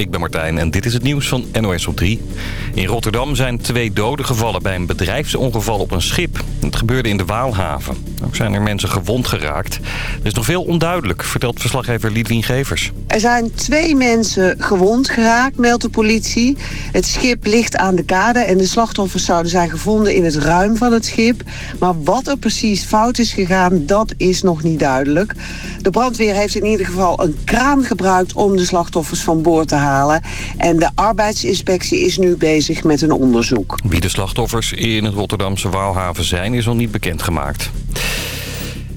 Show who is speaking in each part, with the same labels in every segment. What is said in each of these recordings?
Speaker 1: Ik ben Martijn en dit is het nieuws van NOS op 3. In Rotterdam zijn twee doden gevallen bij een bedrijfsongeval op een schip. Het gebeurde in de Waalhaven. Ook zijn er mensen gewond geraakt. Er is nog veel onduidelijk, vertelt verslaggever Lidwien Gevers.
Speaker 2: Er zijn twee mensen gewond geraakt, meldt de politie. Het schip ligt aan de kade en de slachtoffers zouden zijn gevonden in het ruim van het schip. Maar wat er precies fout is gegaan, dat is nog niet duidelijk. De brandweer heeft in ieder geval een kraan gebruikt om de slachtoffers van boord te halen En de arbeidsinspectie is nu bezig met een onderzoek.
Speaker 1: Wie de slachtoffers in het Rotterdamse Waalhaven zijn is nog niet bekendgemaakt.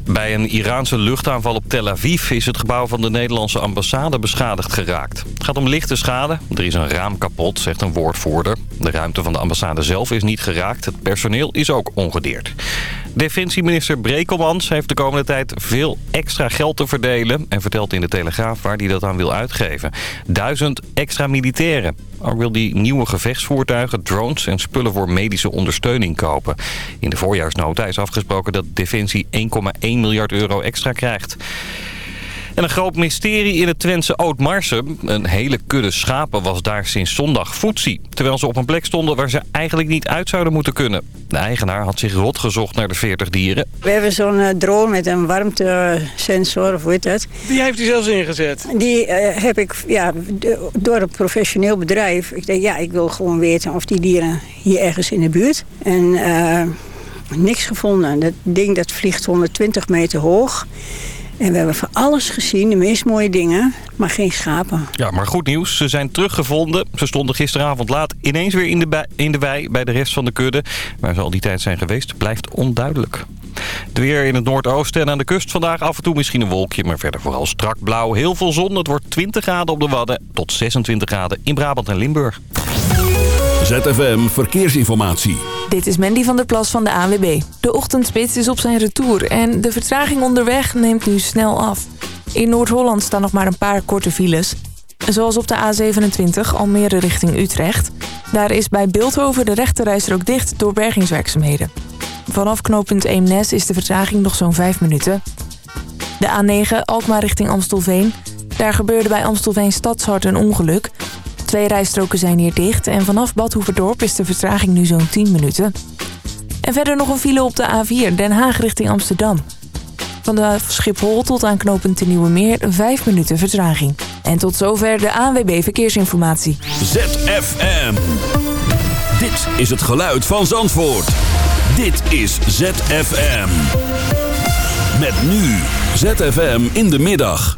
Speaker 1: Bij een Iraanse luchtaanval op Tel Aviv is het gebouw van de Nederlandse ambassade beschadigd geraakt. Het gaat om lichte schade. Er is een raam kapot, zegt een woordvoerder. De ruimte van de ambassade zelf is niet geraakt. Het personeel is ook ongedeerd. Defensieminister Brekelmans heeft de komende tijd veel extra geld te verdelen... en vertelt in de Telegraaf waar hij dat aan wil uitgeven. Duizend extra militairen. Ook wil hij nieuwe gevechtsvoertuigen, drones en spullen voor medische ondersteuning kopen. In de voorjaarsnota is afgesproken dat Defensie 1,1 miljard euro extra krijgt. En een groot mysterie in het Twentse Oudmarsum. Een hele kudde schapen was daar sinds zondag voetzie. Terwijl ze op een plek stonden waar ze eigenlijk niet uit zouden moeten kunnen. De eigenaar had zich rot gezocht naar de 40 dieren.
Speaker 3: We hebben zo'n uh, drone met een warmtesensor, of hoe heet dat?
Speaker 4: Die heeft u zelfs ingezet?
Speaker 3: Die uh, heb ik ja, door een professioneel bedrijf. Ik denk, ja, ik wil gewoon weten of die dieren hier ergens in de buurt. En uh, niks gevonden. Dat ding dat vliegt 120 meter hoog. En we hebben van alles gezien, de meest mooie dingen, maar geen schapen.
Speaker 1: Ja, maar goed nieuws. Ze zijn teruggevonden. Ze stonden gisteravond laat ineens weer in de, in de wei bij de rest van de kudde. Waar ze al die tijd zijn geweest, blijft onduidelijk. De weer in het noordoosten en aan de kust vandaag af en toe misschien een wolkje, maar verder vooral strak blauw. Heel veel zon. Het wordt 20 graden op de Wadden tot 26 graden in Brabant en Limburg.
Speaker 5: ZFM Verkeersinformatie.
Speaker 6: Dit is Mandy van der Plas van de ANWB. De ochtendspits is op zijn retour en de vertraging onderweg neemt nu snel af. In Noord-Holland staan nog maar een paar korte files. Zoals op de A27 Almere richting Utrecht. Daar is bij Beeldhoven de rechterrijstrook dicht door bergingswerkzaamheden. Vanaf knooppunt Eemnes is de vertraging nog zo'n 5 minuten. De A9 Alkmaar richting Amstelveen. Daar gebeurde bij Amstelveen Stadshart een ongeluk. Twee rijstroken zijn hier dicht en vanaf Badhoevedorp is de vertraging nu zo'n 10 minuten. En verder nog een file op de A4 Den Haag richting Amsterdam. Van de Schiphol tot aan knooppunt Nieuwe Meer 5 minuten vertraging. En tot zover de ANWB Verkeersinformatie.
Speaker 5: ZFM. Dit is het geluid van Zandvoort. Dit is ZFM. Met nu ZFM in de middag.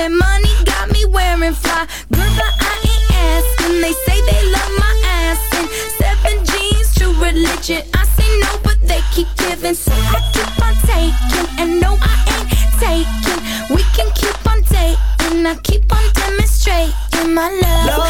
Speaker 7: Their money. Got me wearing fly. Girl, but I ain't asking. They say they love my ass. And seven jeans, true religion. I say no, but they keep giving. So I keep on taking. And no, I ain't taking. We can keep on dating. I keep on demonstrating my love. My love,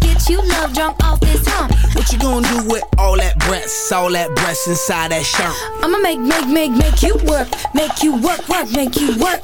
Speaker 7: you love drunk off this hump.
Speaker 8: What you gonna do with all that breasts? All that breasts inside that shirt?
Speaker 7: I'ma make, make, make, make you work, make you work, work, make you work.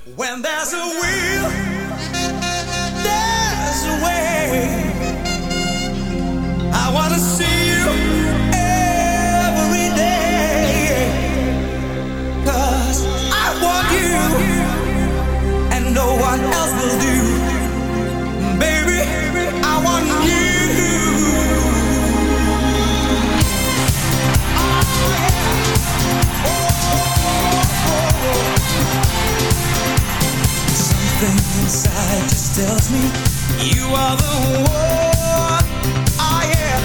Speaker 4: Me you are the one. Oh yeah.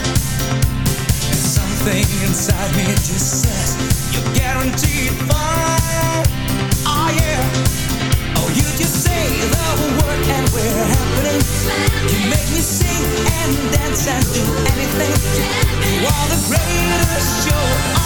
Speaker 4: Something inside me just says you're guaranteed fine. Oh yeah. Oh, you just say the word and we're happening. You make me sing and dance and do anything. You are the greatest show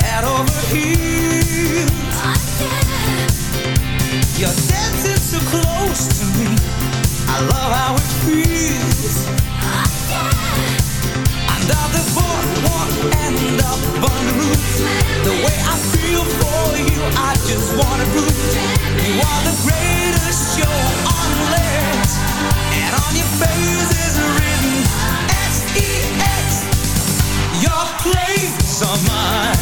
Speaker 4: head over heels. You're dancing so close to me. I love how it feels. Under the boardwalk and up on the roof. The way I feel for you, I just wanna prove. You are the greatest show on land. And on your face is written S-E-X. Your place or mine.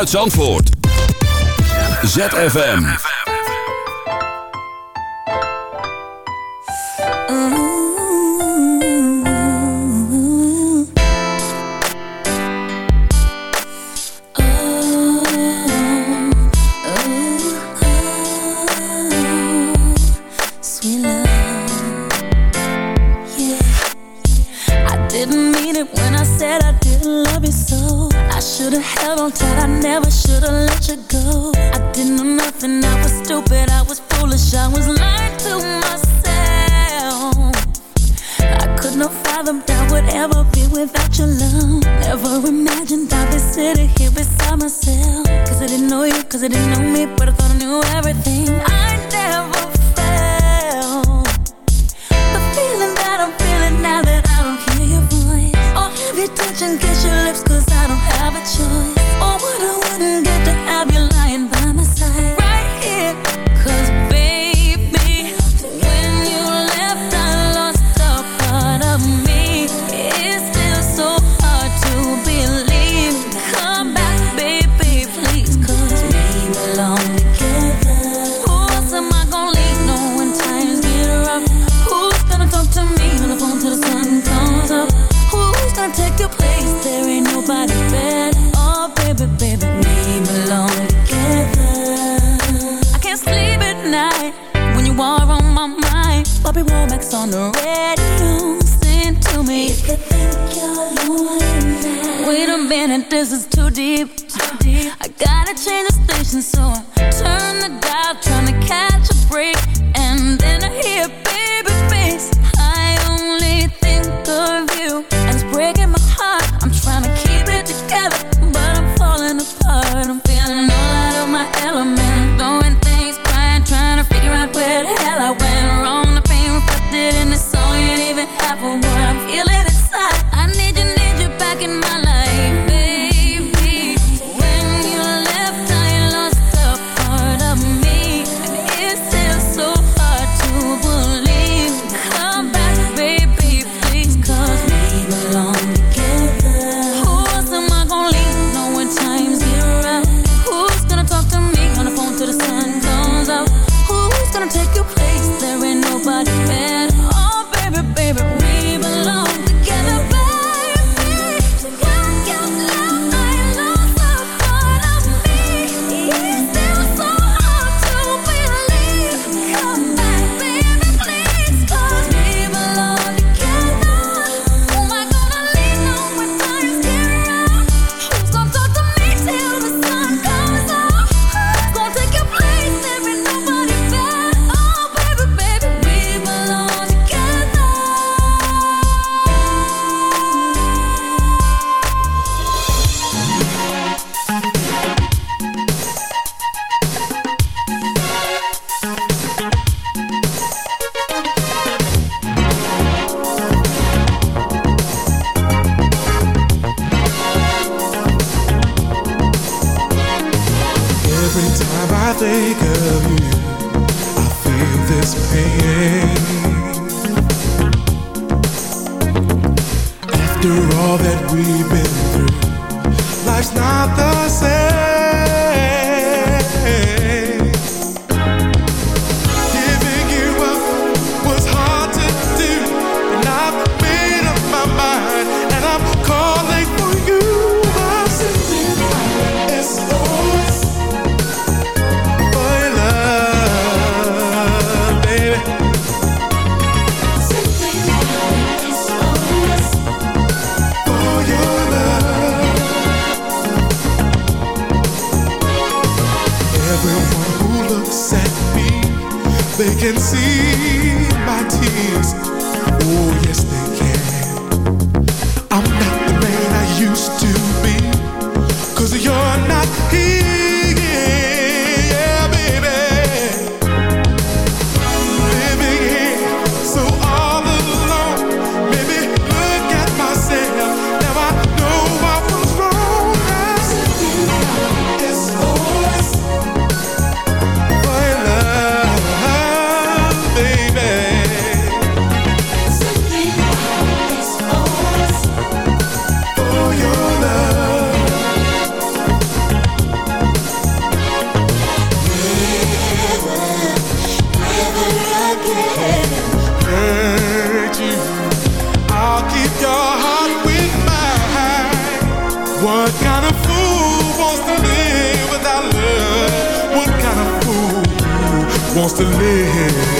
Speaker 5: Uit Zandvoort. ZFM.
Speaker 9: gonna take your place. There ain't nobody better. Oh, baby, baby, we belong together. I can't sleep at night when you are on my mind. Bobby Womack's on the radio. Sing to me. If you think you're lonely now. Wait a minute, this is too deep. Too deep. I gotta change the station, so I turn the dial, trying to catch a break, and then I hear. What kind of fool wants to live without love? What kind of fool wants to live?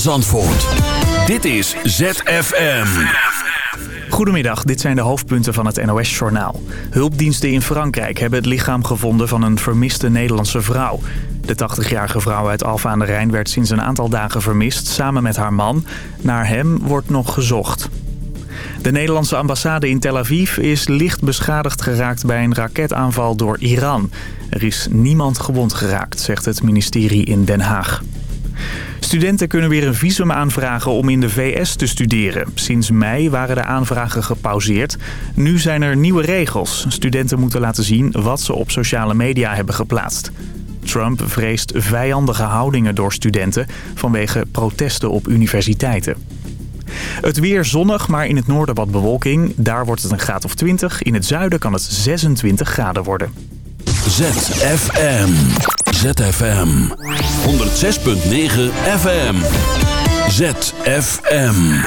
Speaker 5: Zandvoort. Dit is ZFM.
Speaker 10: Goedemiddag, dit zijn de hoofdpunten van het NOS-journaal. Hulpdiensten in Frankrijk hebben het lichaam gevonden van een vermiste Nederlandse vrouw. De 80-jarige vrouw uit Alfa aan de Rijn werd sinds een aantal dagen vermist, samen met haar man. Naar hem wordt nog gezocht. De Nederlandse ambassade in Tel Aviv is licht beschadigd geraakt bij een raketaanval door Iran. Er is niemand gewond geraakt, zegt het ministerie in Den Haag. Studenten kunnen weer een visum aanvragen om in de VS te studeren. Sinds mei waren de aanvragen gepauzeerd. Nu zijn er nieuwe regels. Studenten moeten laten zien wat ze op sociale media hebben geplaatst. Trump vreest vijandige houdingen door studenten vanwege protesten op universiteiten. Het weer zonnig, maar in het noorden wat bewolking. Daar wordt het een graad of 20. In het zuiden kan het 26 graden worden.
Speaker 5: ZFM. ZFM. 106.9 FM. ZFM.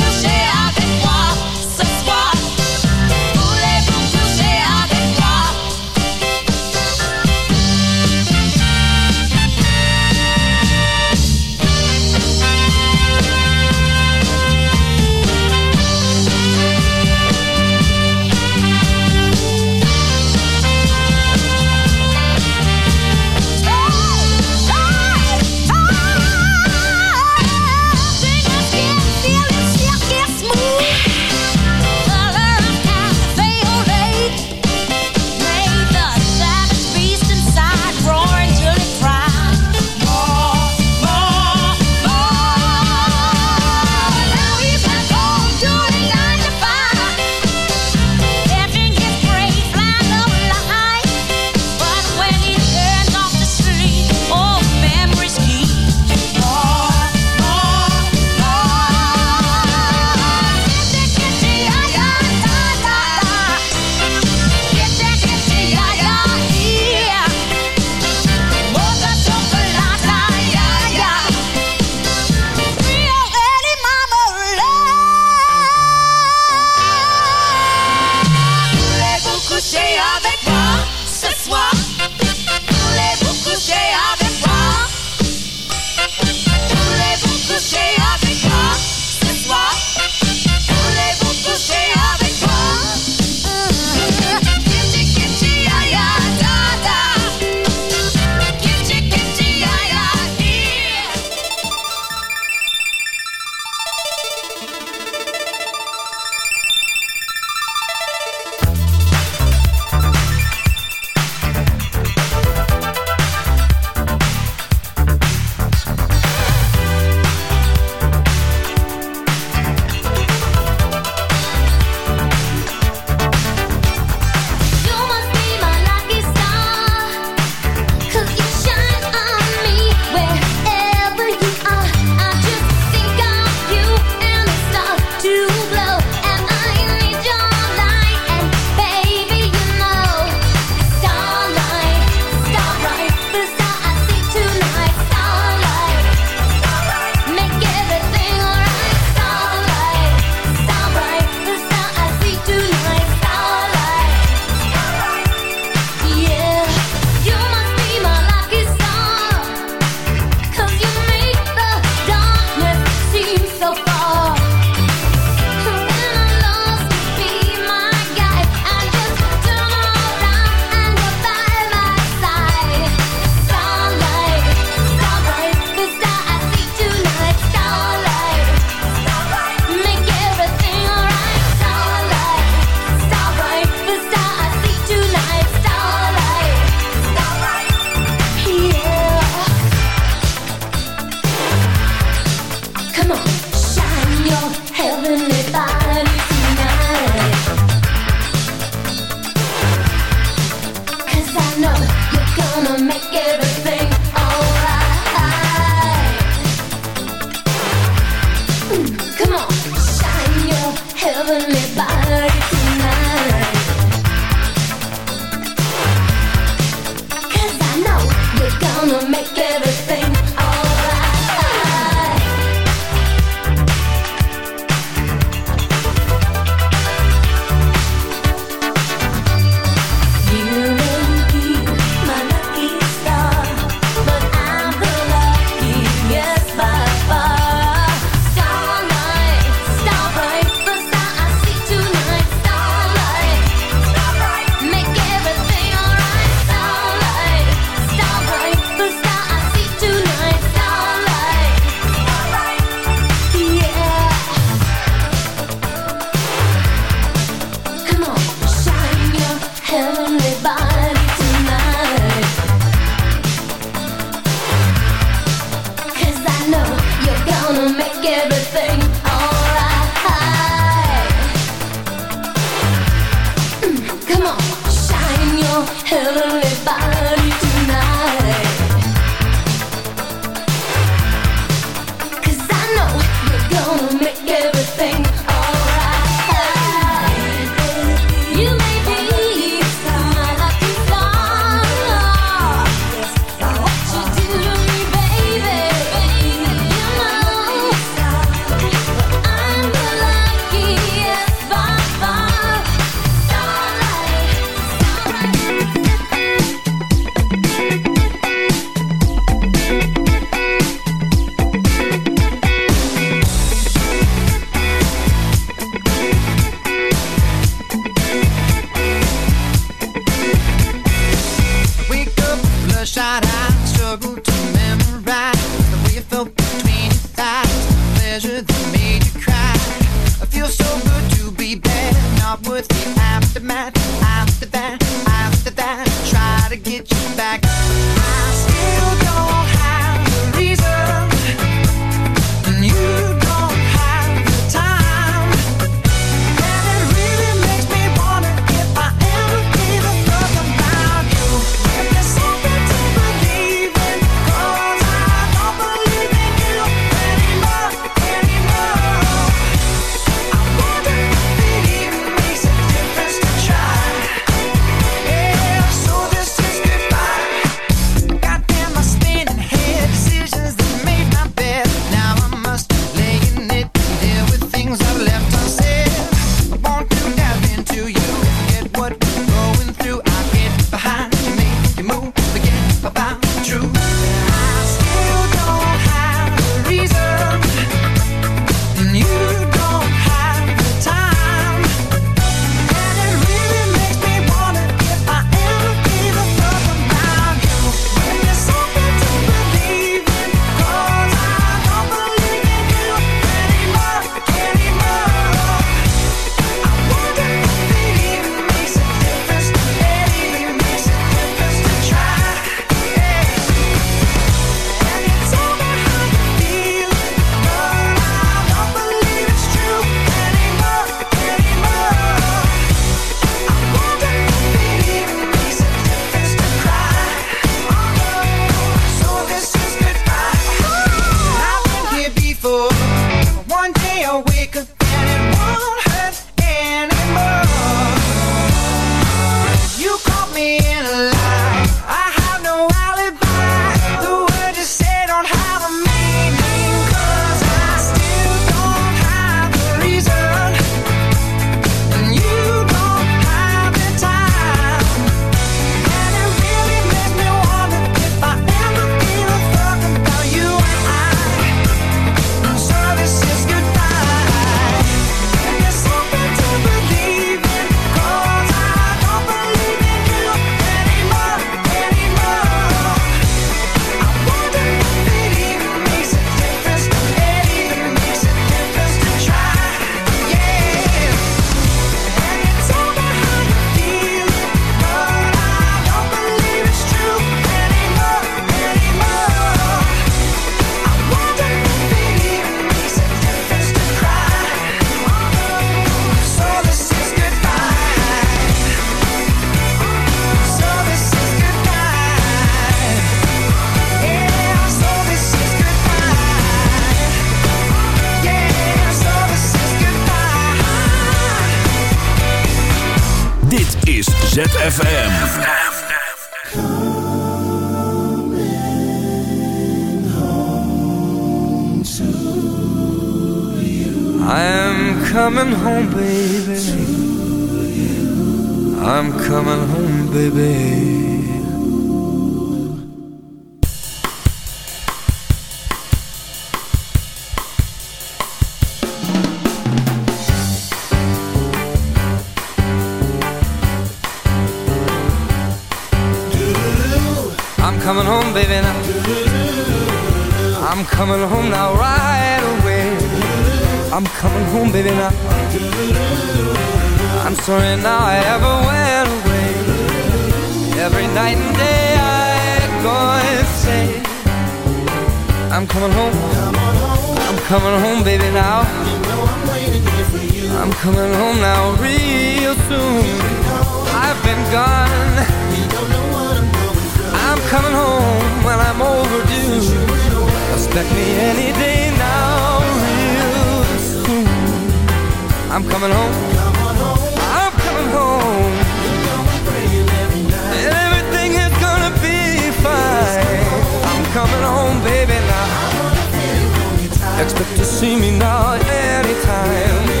Speaker 4: Expect to see me now anytime.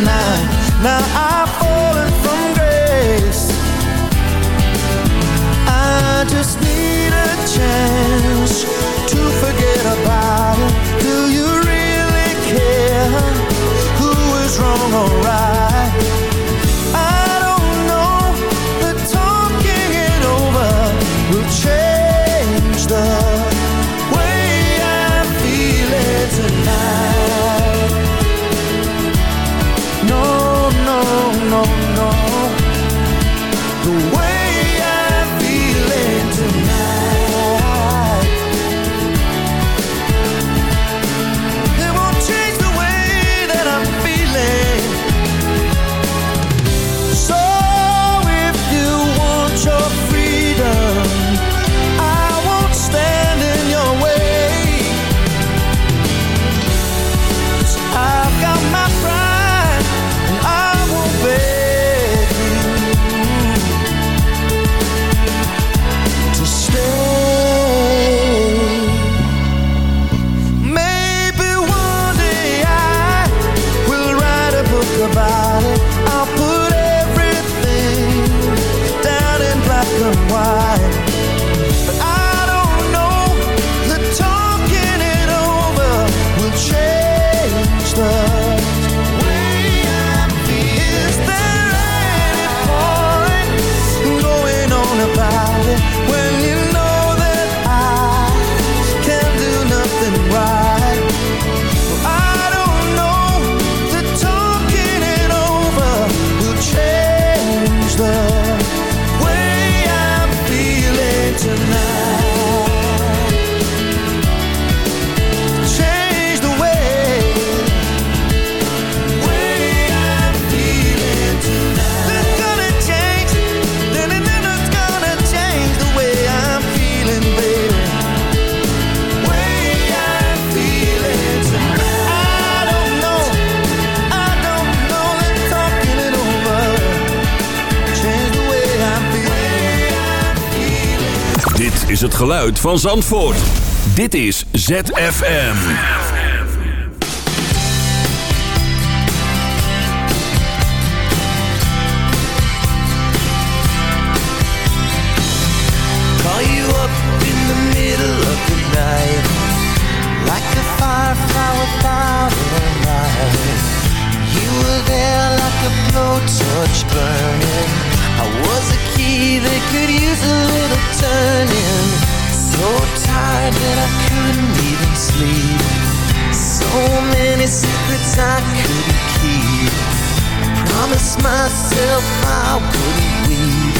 Speaker 11: night.
Speaker 4: Now I
Speaker 5: geluid van Zandvoort. Dit is ZFM.
Speaker 4: Call you up in the middle of the night Like a firefly without a light You were there like a blowtorch burning a key could use a little turning. So tired that I couldn't even sleep. So many secrets I couldn't keep. I promised myself I wouldn't weep.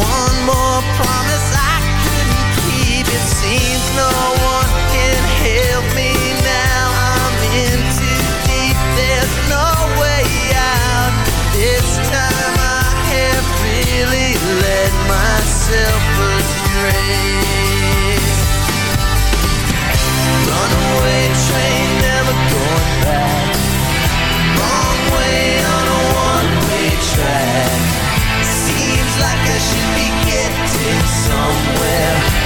Speaker 4: One more promise I couldn't keep. It seems no one can help me myself astray. Runaway train, never going back. Wrong way on a one-way track. Seems like I should be getting somewhere.